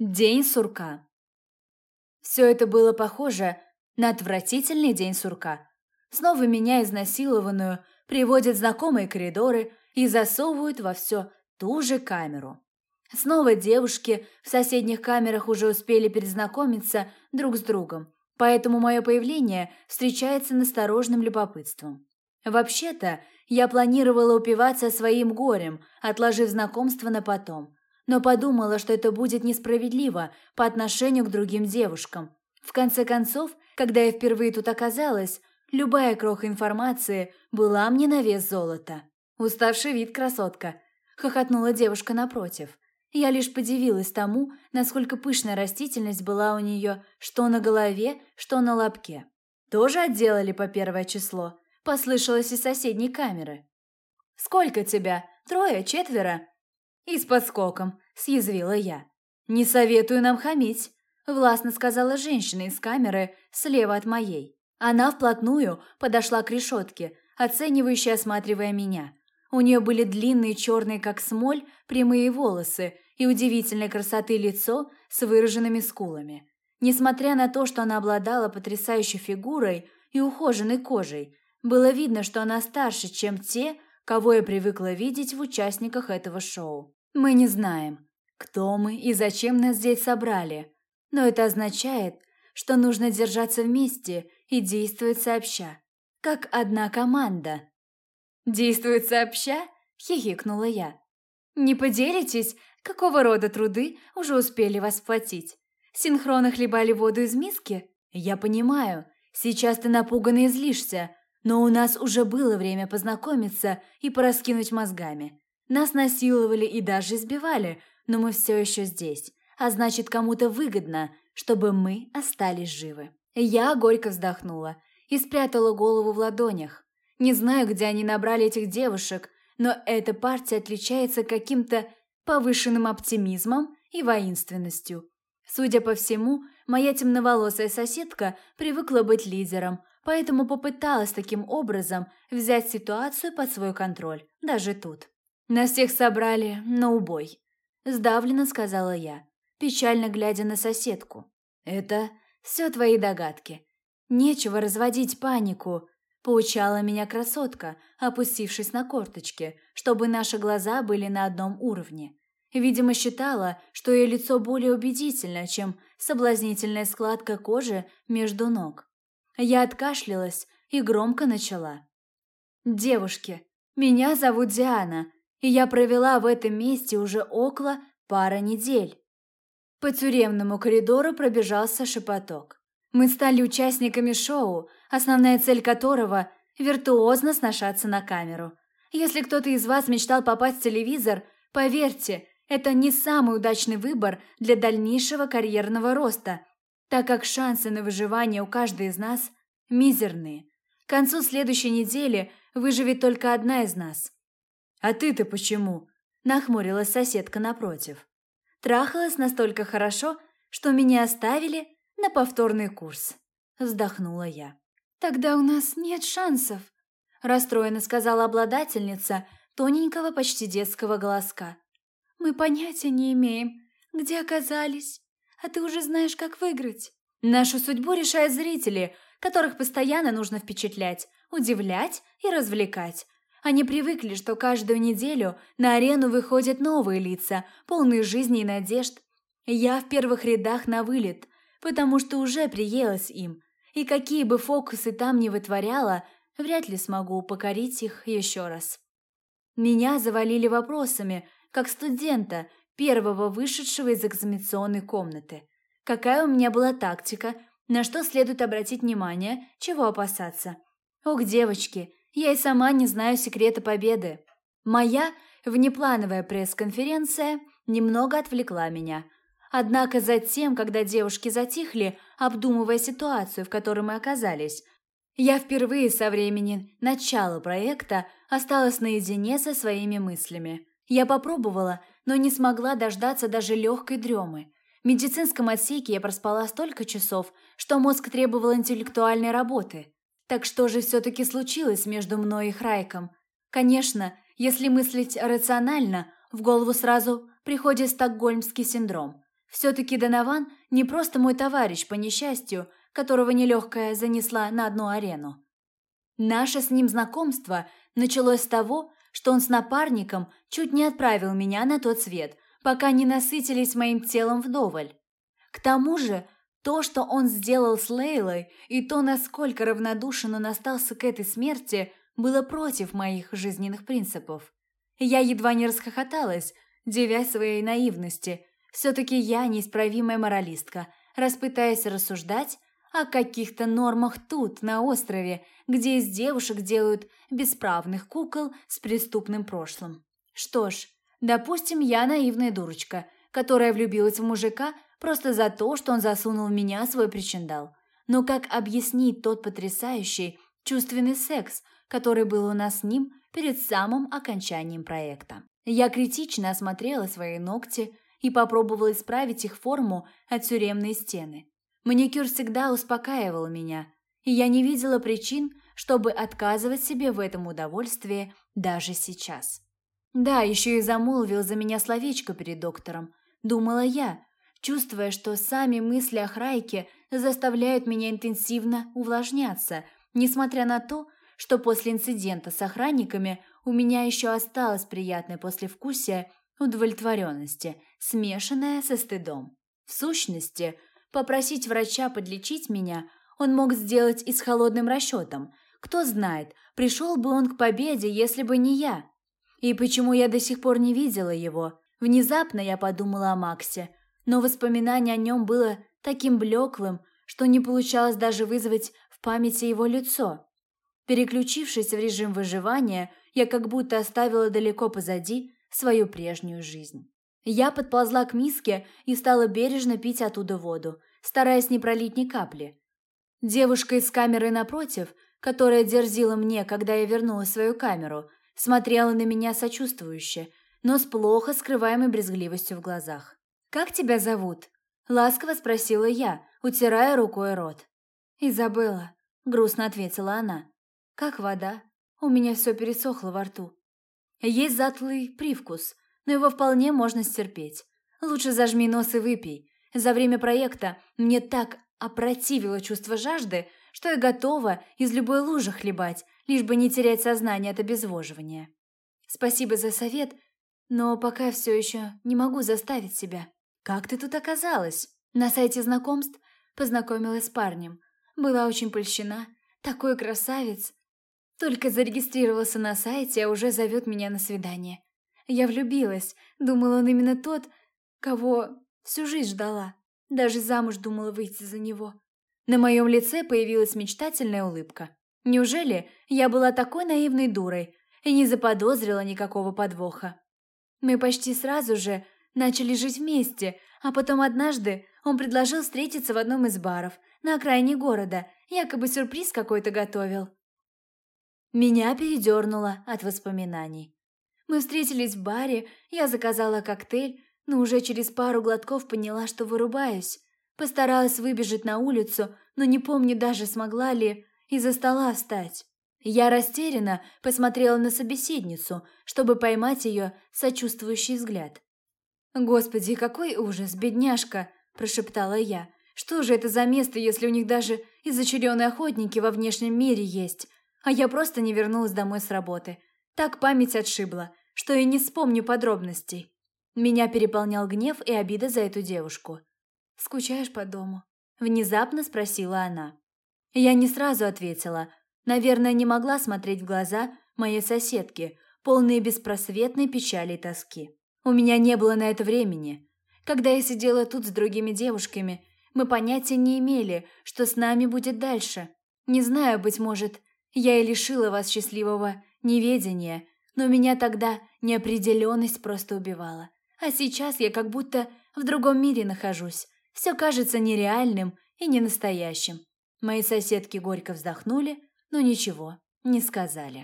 День сурка. Все это было похоже на отвратительный день сурка. Снова меня, изнасилованную, приводят знакомые коридоры и засовывают во все ту же камеру. Снова девушки в соседних камерах уже успели перезнакомиться друг с другом, поэтому мое появление встречается насторожным любопытством. Вообще-то, я планировала упиваться своим горем, отложив знакомство на потом – но подумала, что это будет несправедливо по отношению к другим девушкам. В конце концов, когда я впервые тут оказалась, любая кроха информации была мне на вес золота. «Уставший вид, красотка!» – хохотнула девушка напротив. Я лишь подивилась тому, насколько пышная растительность была у нее что на голове, что на лобке. «Тоже отделали по первое число?» – послышалось из соседней камеры. «Сколько тебя? Трое? Четверо?» «И с подскоком», – съязвила я. «Не советую нам хамить», – властно сказала женщина из камеры слева от моей. Она вплотную подошла к решетке, оценивающе осматривая меня. У нее были длинные черные, как смоль, прямые волосы и удивительной красоты лицо с выраженными скулами. Несмотря на то, что она обладала потрясающей фигурой и ухоженной кожей, было видно, что она старше, чем те, кого я привыкла видеть в участниках этого шоу. Мы не знаем, кто мы и зачем нас здесь собрали, но это означает, что нужно держаться вместе и действовать сообща, как одна команда. «Действует сообща?» – хихикнула я. «Не поделитесь, какого рода труды уже успели вас платить? Синхронно хлебали воду из миски? Я понимаю, сейчас ты напуган и злишься, но у нас уже было время познакомиться и пораскинуть мозгами. Нас насиловали и даже избивали, но мы все еще здесь, а значит, кому-то выгодно, чтобы мы остались живы. Я горько вздохнула и спрятала голову в ладонях. Не знаю, где они набрали этих девушек, но эта партия отличается каким-то повышенным оптимизмом и воинственностью. Судя по всему, моя темноволосая соседка привыкла быть лидером, поэтому попыталась таким образом взять ситуацию под свой контроль, даже тут. «Нас всех собрали на убой», – сдавленно сказала я, печально глядя на соседку. «Это все твои догадки. Нечего разводить панику», – поучала меня красотка, опустившись на корточки, чтобы наши глаза были на одном уровне. Видимо, считала, что ее лицо более убедительно, чем соблазнительная складка кожи между ног. Я откашлялась и громко начала. «Девушки, меня зовут Диана, и я провела в этом месте уже около пары недель». По тюремному коридору пробежался шепоток. Мы стали участниками шоу, основная цель которого – виртуозно сношаться на камеру. Если кто-то из вас мечтал попасть в телевизор, поверьте, это не самый удачный выбор для дальнейшего карьерного роста – так как шансы на выживание у каждой из нас мизерные. К концу следующей недели выживет только одна из нас. «А ты-то почему?» – нахмурилась соседка напротив. Трахалась настолько хорошо, что меня оставили на повторный курс. Вздохнула я. «Тогда у нас нет шансов», – расстроенно сказала обладательница тоненького, почти детского голоска. «Мы понятия не имеем, где оказались а ты уже знаешь, как выиграть. Нашу судьбу решают зрители, которых постоянно нужно впечатлять, удивлять и развлекать. Они привыкли, что каждую неделю на арену выходят новые лица, полные жизни и надежд. Я в первых рядах на вылет, потому что уже приелась им. И какие бы фокусы там ни вытворяла, вряд ли смогу покорить их еще раз. Меня завалили вопросами, как студента, первого вышедшего из экзаменационной комнаты. Какая у меня была тактика, на что следует обратить внимание, чего опасаться. Ох, девочки, я и сама не знаю секрета победы. Моя внеплановая пресс-конференция немного отвлекла меня. Однако затем, когда девушки затихли, обдумывая ситуацию, в которой мы оказались, я впервые со времени начала проекта осталась наедине со своими мыслями. Я попробовала но не смогла дождаться даже легкой дремы. В медицинском отсеке я проспала столько часов, что мозг требовал интеллектуальной работы. Так что же все-таки случилось между мной и Храйком? Конечно, если мыслить рационально, в голову сразу приходит стокгольмский синдром. Все-таки Донован не просто мой товарищ по несчастью, которого нелегкая занесла на одну арену. Наше с ним знакомство началось с того, что он с напарником чуть не отправил меня на тот свет, пока не насытились моим телом вдоволь. К тому же, то, что он сделал с Лейлой, и то, насколько равнодушен он остался к этой смерти, было против моих жизненных принципов. Я едва не расхохоталась, девясь своей наивности. Все-таки я неисправимая моралистка, распытаясь рассуждать о каких-то нормах тут, на острове, где из девушек делают бесправных кукол с преступным прошлым. Что ж, допустим, я наивная дурочка, которая влюбилась в мужика просто за то, что он засунул в меня свой причиндал. Но как объяснить тот потрясающий чувственный секс, который был у нас с ним перед самым окончанием проекта? Я критично осмотрела свои ногти и попробовала исправить их форму от тюремной стены. Маникюр всегда успокаивал меня, и я не видела причин, чтобы отказывать себе в этом удовольствии даже сейчас. Да, еще и замолвил за меня словечко перед доктором, думала я, чувствуя, что сами мысли о Храйке заставляют меня интенсивно увлажняться, несмотря на то, что после инцидента с охранниками у меня еще осталось приятное послевкусие удовлетворенности, смешанное со стыдом. В сущности, попросить врача подлечить меня он мог сделать и с холодным расчетом. Кто знает, пришел бы он к победе, если бы не я. И почему я до сих пор не видела его? Внезапно я подумала о Максе, но воспоминание о нем было таким блеклым, что не получалось даже вызвать в памяти его лицо. Переключившись в режим выживания, я как будто оставила далеко позади свою прежнюю жизнь. Я подползла к миске и стала бережно пить оттуда воду, стараясь не пролить ни капли. Девушка из камеры напротив, которая дерзила мне, когда я вернула свою камеру, смотрела на меня сочувствующе, но с плохо скрываемой брезгливостью в глазах. «Как тебя зовут?» – ласково спросила я, утирая рукой рот. «Изабелла», – грустно ответила она. «Как вода. У меня все пересохло во рту. Есть затлый привкус, но его вполне можно стерпеть. Лучше зажми нос и выпей. За время проекта мне так опротивило чувство жажды, что я готова из любой лужи хлебать, лишь бы не терять сознание от обезвоживания. Спасибо за совет, но пока все еще не могу заставить себя. Как ты тут оказалась? На сайте знакомств познакомилась с парнем. Была очень польщена. Такой красавец. Только зарегистрировался на сайте, а уже зовет меня на свидание. Я влюбилась. Думала, он именно тот, кого всю жизнь ждала. Даже замуж думала выйти за него. На моем лице появилась мечтательная улыбка. Неужели я была такой наивной дурой и не заподозрила никакого подвоха? Мы почти сразу же начали жить вместе, а потом однажды он предложил встретиться в одном из баров на окраине города, якобы сюрприз какой-то готовил. Меня передернуло от воспоминаний. Мы встретились в баре, я заказала коктейль, но уже через пару глотков поняла, что вырубаюсь. Постаралась выбежать на улицу, но не помню даже, смогла ли из-за стола встать. Я растерянно посмотрела на собеседницу, чтобы поймать ее сочувствующий взгляд. «Господи, какой ужас, бедняжка!» – прошептала я. «Что же это за место, если у них даже изочаренные охотники во внешнем мире есть? А я просто не вернулась домой с работы. Так память отшибла, что и не вспомню подробностей». Меня переполнял гнев и обида за эту девушку. «Скучаешь по дому?» – внезапно спросила она. Я не сразу ответила. Наверное, не могла смотреть в глаза моей соседки, полные беспросветной печали и тоски. У меня не было на это времени. Когда я сидела тут с другими девушками, мы понятия не имели, что с нами будет дальше. Не знаю, быть может, я и лишила вас счастливого неведения, но меня тогда неопределенность просто убивала. А сейчас я как будто в другом мире нахожусь. Все кажется нереальным и ненастоящим. Мои соседки горько вздохнули, но ничего не сказали.